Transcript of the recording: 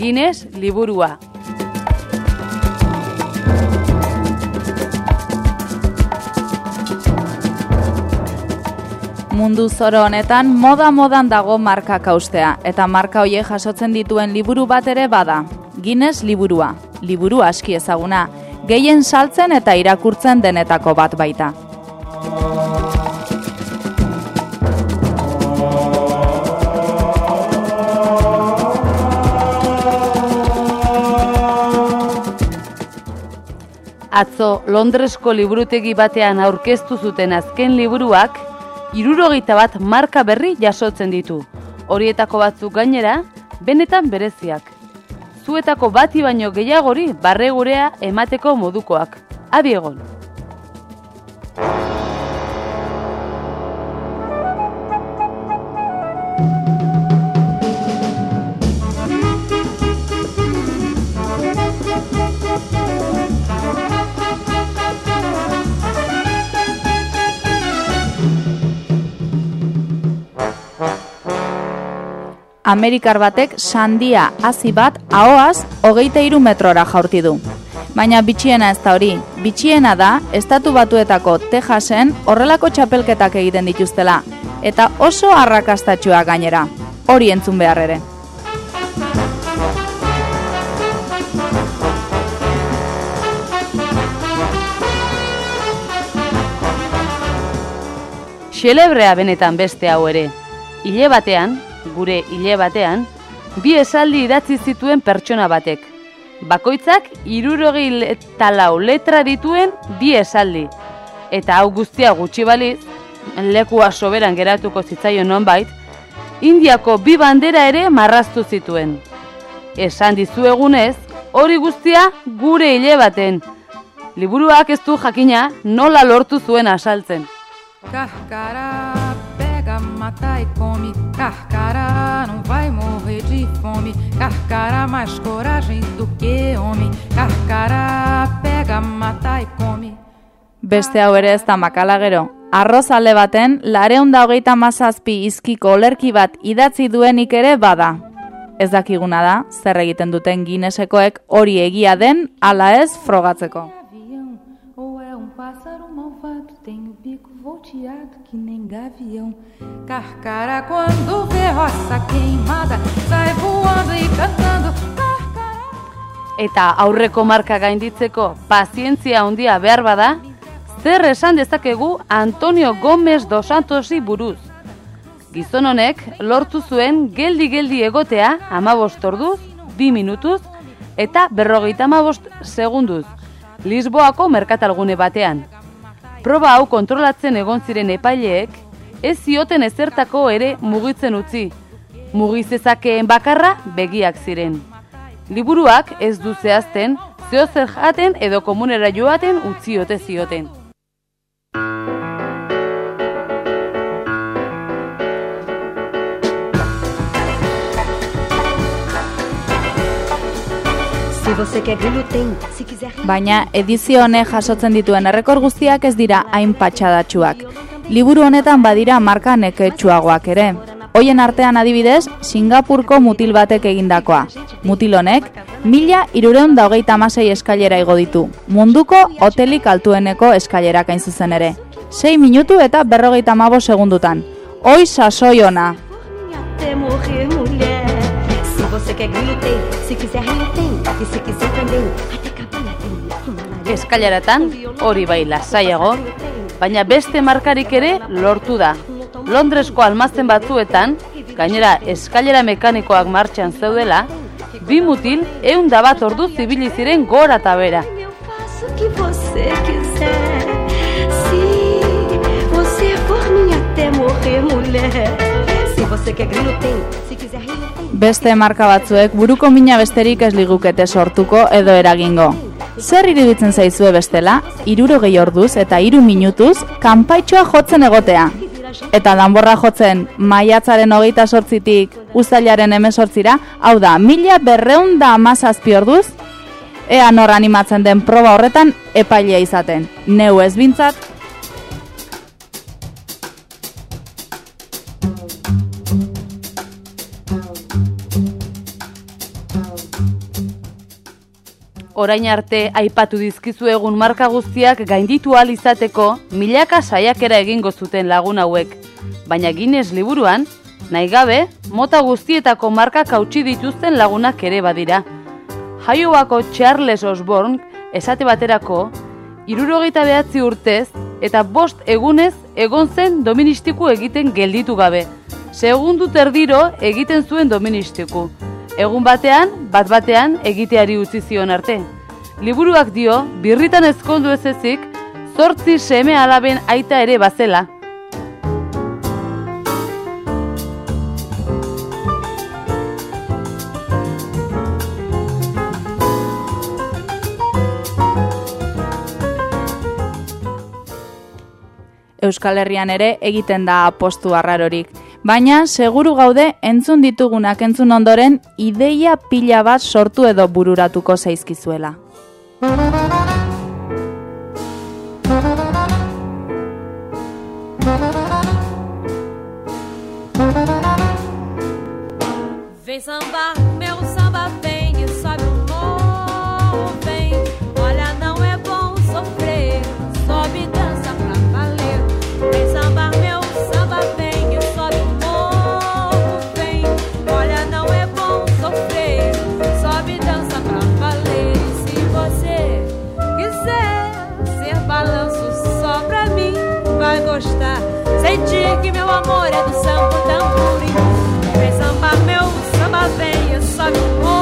Guinness liburua. Mundu zoro honetan moda-modan dago marka kaustea, eta marka hoiek jasotzen dituen liburu bat ere bada. Guinness liburua, liburu aski ezaguna, gehien saltzen eta irakurtzen denetako bat baita. Atzo Londresko liburutegi batean aurkeztu zuten azken liburuak, irurogeita bat marka berri jasotzen ditu. Horietako batzuk gainera, benetan bereziak. Zuetako bati baino gehiagori barregurea emateko modukoak. Adi egon! Amerikar batek sandia hasi bat ahoaz hogeita iru metrora jaurti du. Baina bitxiena ez da hori, bitxiena da estatu batuetako Texasen horrelako txapelketak egiten dituztela, eta oso arrakastatxua gainera, hori entzun behar ere. Xelebrea benetan beste hau ere. Ile batean, gure hile batean, bi esaldi idatzi zituen pertsona batek. Bakoitzak irurogei eta lau letra dituen bi esaldi. Eta hau guztia gutxi baliz, lekua soberan geratuko zitzaio nonbait, Indiako bi bandera ere marraztu zituen. Esan dizu egunez, hori guztia gure hile baten. Liburuak ez du jakina nola lortu zuen asaltzen. Pega, mata e come. Carcará, não vai morrer de fome. Carcará, mais coragem do que homem. Carcará, pega, mata e come. Beste hau ere ez da makala gero. Arroz baten, lareunda hogeita mazazpi izkiko olerki bat idatzi duenik ere bada. Ez dakiguna da, zer egiten duten ginesekoek hori egia den, ala ez frogatzeko. Volteado que nem gavião. Carcará, quando vê roça queimada, sai voando e cantando. Carcará. Eta aurreko marka gainditzeko pazientzia handia behar bada, zer esan dezakegu Antonio Gómez dos Santosi buruz. Gizon honek lortu zuen geldi-geldi egotea amabost orduz, bi minutuz, eta berrogeita amabost segunduz, Lisboako merkatalgune batean. Proba hau kontrolatzen egon ziren epaileek, ez zioten ezertako ere mugitzen utzi. Mugizezakeen bakarra begiak ziren. Liburuak ez du zehazten, zeo zer jaten edo komunera joaten utzi ote zioten. Baina edizio honek jasotzen dituen errekor guztiak ez dira hain patxadatxuak. Liburu honetan badira marka neketsuagoak ere. Hoien artean adibidez, Singapurko mutil batek egindakoa. Mutil honek, mila irureun da hogeita amasei eskailera igo ditu. Munduko hotelik altueneko eskailerak hain zuzen ere. 6 minutu eta berrogeita amabo segundutan. Hoi sasoi ona. Quer grilo tem, se quiser rio tem, e se quiser também, até cabana tem. Eskaileretan hori bai lasaiago, baina beste markarik ere lortu da. Londresko almazten batzuetan, gainera eskailera mekanikoak martxan zeudela, bi mutil eun da bat ordu zibili ziren gora eta bera. Se você quer grilo tem, Beste marka batzuek buruko mina besterik ez ligukete sortuko edo eragingo. Zer iruditzen zaizue bestela, irurogei orduz eta hiru minutuz, kanpaitxoa jotzen egotea. Eta danborra jotzen maiatzaren hogeita sortzitik uztailaren emezortzira, hau da, mila berreun da amazazpi orduz, ea nor animatzen den proba horretan epailea izaten. Neu ez bintzat, orain arte aipatu dizkizu egun marka guztiak gainditu ahal izateko milaka saiakera egingo zuten lagun hauek. Baina Guinness liburuan, nahi gabe, mota guztietako markak hautsi dituzten lagunak ere badira. Jaiobako Charles Osborne, esate baterako, irurogeita behatzi urtez, eta bost egunez egon zen doministiku egiten gelditu gabe. Segundu terdiro egiten zuen doministiku. Egun batean, bat batean egiteari utzi zion arte. Liburuak dio, birritan ezkondu ez ezik, zortzi seme alaben aita ere bazela. Euskal Herrian ere egiten da apostu arrarorik. Baina, seguru gaude, entzun ditugunak entzun ondoren, ideia pila bat sortu edo bururatuko zaizkizuela. Vem sambar, gostar. Sentir que meu amor é do samba tamborim. Vem sambar, meu samba vem e sobe o morro.